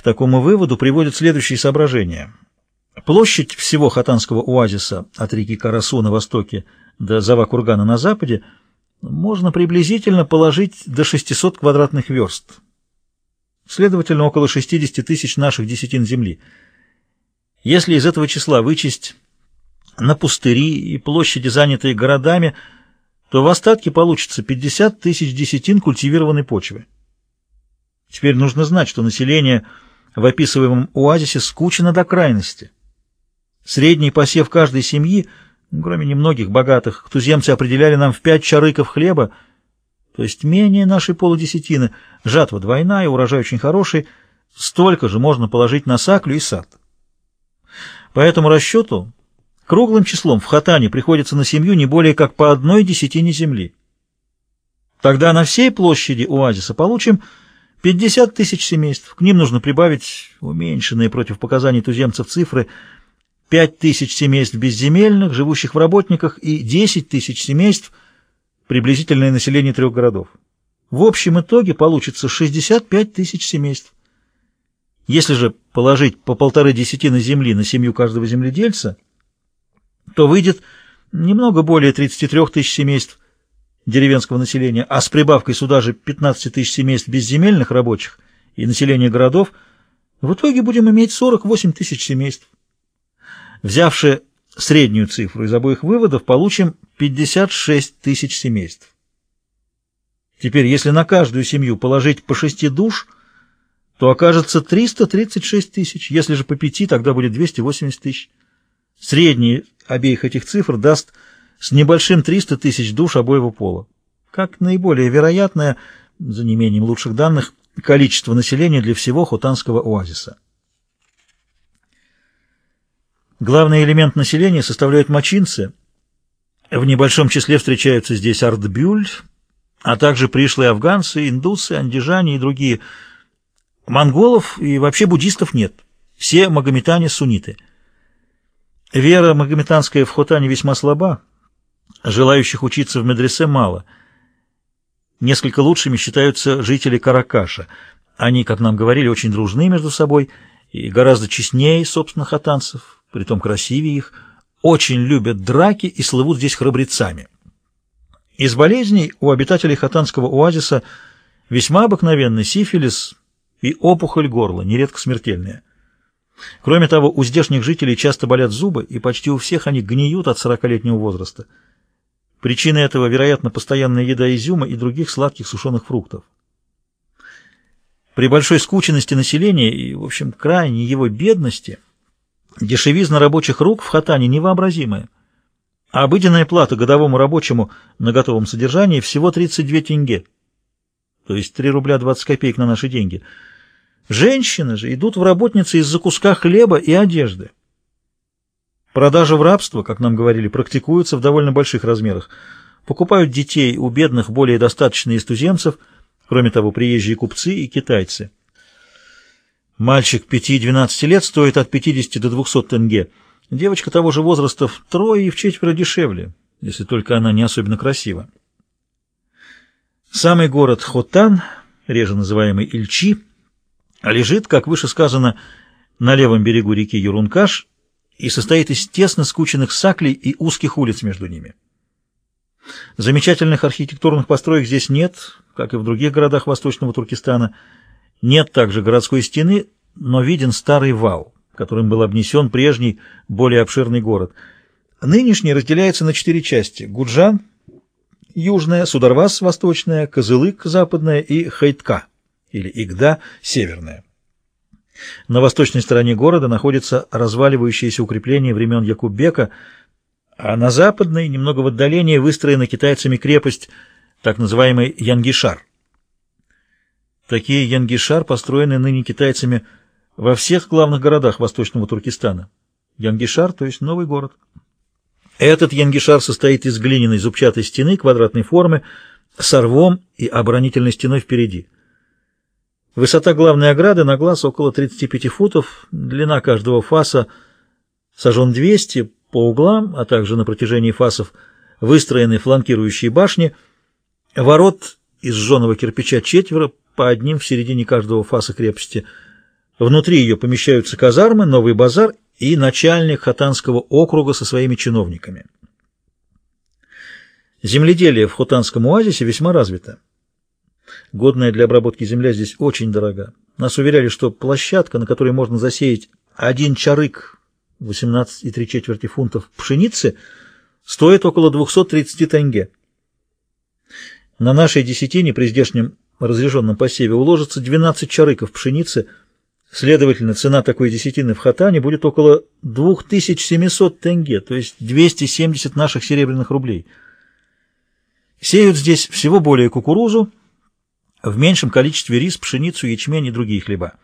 К такому выводу приводят следующие соображения. Площадь всего Хатанского оазиса от реки Карасу на востоке до Завакургана на западе можно приблизительно положить до 600 квадратных верст. Следовательно, около 60 тысяч наших десятин земли. Если из этого числа вычесть на пустыри и площади, занятые городами, то в остатке получится 50 тысяч десятин культивированной почвы. Теперь нужно знать, что население в описываемом оазисе скучно до крайности. Средний посев каждой семьи, кроме немногих богатых, туземцы определяли нам в пять чарыков хлеба, то есть менее нашей полудесятины, жатва двойная, урожай очень хороший, столько же можно положить на саклю и сад. По этому расчету круглым числом в Хатане приходится на семью не более как по одной десятине земли. Тогда на всей площади оазиса получим 50 тысяч семейств. К ним нужно прибавить уменьшенные против показаний туземцев цифры 5 тысяч семейств безземельных, живущих в работниках, и 10 тысяч семейств, приблизительное население трех городов. В общем итоге получится 65 тысяч семейств. Если же положить по полторы десятины земли на семью каждого земледельца, то выйдет немного более 33 тысяч семейств деревенского населения, а с прибавкой сюда же 15 тысяч семейств безземельных рабочих и населения городов, в итоге будем иметь 48 тысяч семейств. Взявши среднюю цифру из обоих выводов, получим 56 тысяч семейств. Теперь, если на каждую семью положить по шести душ, то окажется 336 тысяч. Если же по пяти, тогда будет 280 тысяч. Средний обеих этих цифр даст с небольшим 300 тысяч душ обоего пола. Как наиболее вероятное, за неимением лучших данных, количество населения для всего Хотанского оазиса. Главный элемент населения составляют мочинцы. В небольшом числе встречаются здесь ардбюль, а также пришлые афганцы, индусы, андижане и другие. Монголов и вообще буддистов нет. Все магометане-сунниты. Вера магометанская в Хотане весьма слаба. Желающих учиться в медресе мало. Несколько лучшими считаются жители Каракаша. Они, как нам говорили, очень дружны между собой и гораздо честнее собственных хатанцев притом красивее их, очень любят драки и слывут здесь храбрецами. Из болезней у обитателей Хатанского оазиса весьма обыкновенный сифилис и опухоль горла, нередко смертельная. Кроме того, у здешних жителей часто болят зубы, и почти у всех они гниют от сорокалетнего возраста. Причина этого, вероятно, постоянная еда изюма и других сладких сушеных фруктов. При большой скученности населения и, в общем, крайней его бедности – Дешевизна рабочих рук в Хатане невообразимая. А обыденная плата годовому рабочему на готовом содержании всего 32 тенге, то есть 3 рубля 20 копеек на наши деньги. Женщины же идут в работницы из-за куска хлеба и одежды. Продажа в рабство, как нам говорили, практикуется в довольно больших размерах. Покупают детей у бедных более достаточно из туземцев, кроме того, приезжие купцы и китайцы. Мальчик 5-12 лет стоит от 50 до 200 тенге. Девочка того же возраста втрое и в четверо дешевле, если только она не особенно красива. Самый город Хотан, реже называемый Ильчи, лежит, как выше сказано, на левом берегу реки Юрункаш и состоит из тесно скученных саклей и узких улиц между ними. Замечательных архитектурных построек здесь нет, как и в других городах Восточного Туркестана – нет также городской стены, но виден старый вал, которым был обнесен прежний, более обширный город. Нынешний разделяется на четыре части. Гуджан – южная, Сударвас – восточная, Козылык – западная и Хайтка, или Игда – северная. На восточной стороне города находится разваливающееся укрепление времен Якуббека, а на западной, немного в отдалении, выстроена китайцами крепость, так называемый Янгишар. Такие янгишар построены ныне китайцами во всех главных городах Восточного Туркестана. Янгишар, то есть новый город. Этот янгишар состоит из глиняной зубчатой стены квадратной формы с рвом и оборонительной стеной впереди. Высота главной ограды на глаз около 35 футов, длина каждого фаса сажен 200, по углам, а также на протяжении фасов выстроены фланкирующие башни, ворот из жженого кирпича четверо, по одним в середине каждого фаса крепости. Внутри ее помещаются казармы, новый базар и начальник Хотанского округа со своими чиновниками. Земледелие в Хотанском оазисе весьма развито. Годная для обработки земля здесь очень дорога. Нас уверяли, что площадка, на которой можно засеять один чарык 18,3 четверти фунтов пшеницы, стоит около 230 тенге. На нашей десятине при здешнем разреженном посеве уложится 12 чарыков пшеницы, следовательно, цена такой десятины в Хатане будет около 2700 тенге, то есть 270 наших серебряных рублей. Сеют здесь всего более кукурузу, в меньшем количестве рис, пшеницу, ячмень и другие хлеба.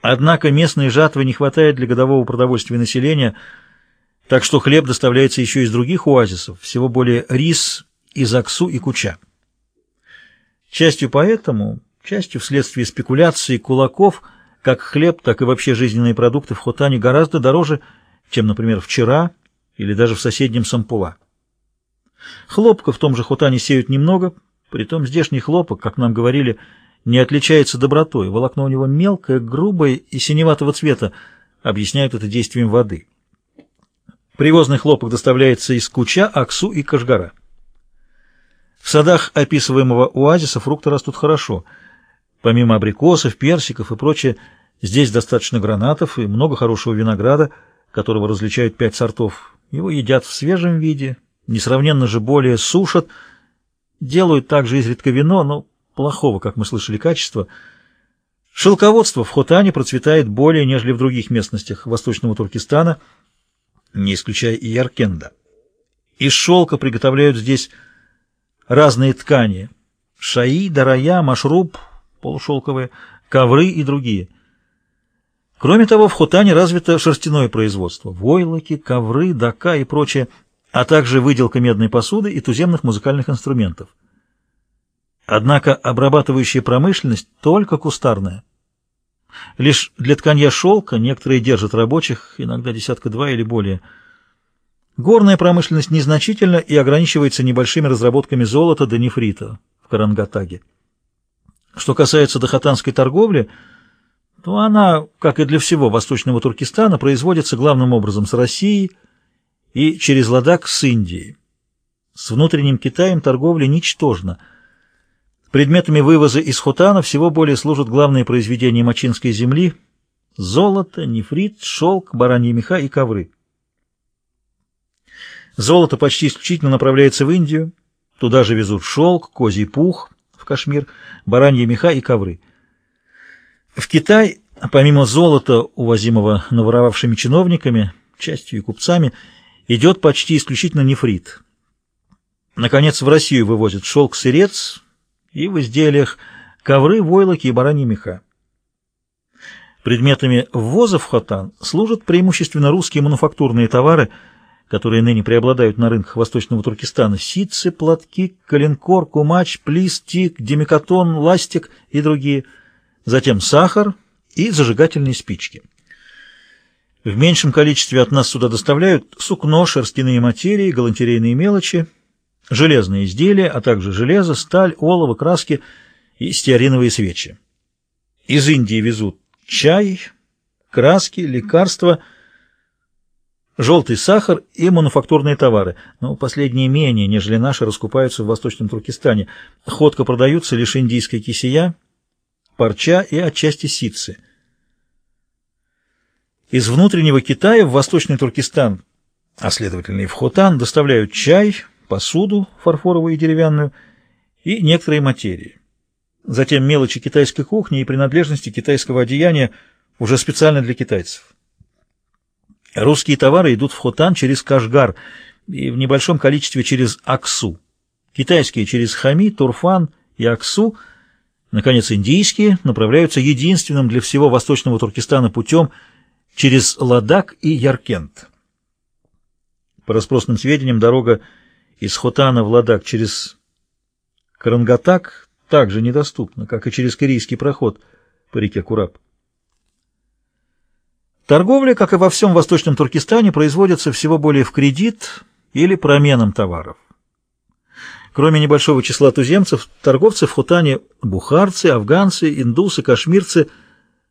Однако местной жатвы не хватает для годового продовольствия населения, так что хлеб доставляется еще из других оазисов, всего более рис из Аксу и Куча. Частью поэтому, частью вследствие спекуляций кулаков, как хлеб, так и вообще жизненные продукты в Хотане гораздо дороже, чем, например, вчера или даже в соседнем Сампула. Хлопка в том же Хотане сеют немного, притом здешний хлопок, как нам говорили, не отличается добротой, волокно у него мелкое, грубое и синеватого цвета, объясняют это действием воды. Привозный хлопок доставляется из Куча, Аксу и Кашгара. В садах описываемого оазиса фрукты растут хорошо. Помимо абрикосов, персиков и прочее, здесь достаточно гранатов и много хорошего винограда, которого различают пять сортов. Его едят в свежем виде, несравненно же более сушат, делают также изредка вино, но плохого, как мы слышали, качества. Шелководство в Хотане процветает более, нежели в других местностях восточного Туркестана, не исключая и Яркенда. Из шелка приготовляют здесь разные ткани – шаи, дарая, машруб, полушелковые, ковры и другие. Кроме того, в Хотане развито шерстяное производство – войлоки, ковры, дака и прочее, а также выделка медной посуды и туземных музыкальных инструментов. Однако обрабатывающая промышленность только кустарная. Лишь для тканья шелка некоторые держат рабочих, иногда десятка-два или более. Горная промышленность незначительна и ограничивается небольшими разработками золота до нефрита в Карангатаге. Что касается дахатанской торговли, то она, как и для всего восточного Туркестана, производится главным образом с Россией и через Ладак с Индией. С внутренним Китаем торговля ничтожна – Предметами вывоза из Хотана всего более служат главные произведения мачинской земли – золото, нефрит, шелк, бараньи меха и ковры. Золото почти исключительно направляется в Индию, туда же везут шелк, козий пух в Кашмир, бараньи меха и ковры. В Китай, помимо золота, увозимого наворовавшими чиновниками, частью и купцами, идет почти исключительно нефрит. Наконец, в Россию вывозят шелк-сырец – и в изделиях ковры, войлоки и бараньи меха. Предметами ввоза в Хотан служат преимущественно русские мануфактурные товары, которые ныне преобладают на рынках Восточного Туркестана. Ситцы, платки, коленкор, кумач, плис, тик, демикатон, ластик и другие. Затем сахар и зажигательные спички. В меньшем количестве от нас сюда доставляют сукно, шерстяные материи, галантерейные мелочи, железные изделия, а также железо, сталь, олово, краски и стеариновые свечи. Из Индии везут чай, краски, лекарства, желтый сахар и мануфактурные товары, но последние менее, нежели наши, раскупаются в Восточном Туркестане. Ходко продаются лишь индийская кисия, парча и отчасти ситцы. Из внутреннего Китая в Восточный Туркестан, а следовательно и в Хотан, доставляют чай, посуду фарфоровую и деревянную и некоторые материи. Затем мелочи китайской кухни и принадлежности китайского одеяния уже специально для китайцев. Русские товары идут в Хотан через Кашгар и в небольшом количестве через Аксу. Китайские через Хами, Турфан и Аксу. Наконец, индийские направляются единственным для всего восточного Туркестана путем через Ладак и Яркент. По распросным сведениям, дорога из Хотана в Ладак через Карангатак также недоступна, как и через Кирийский проход по реке Кураб. Торговля, как и во всем Восточном Туркестане, производится всего более в кредит или променом товаров. Кроме небольшого числа туземцев, торговцы в Хутане – бухарцы, афганцы, индусы, кашмирцы –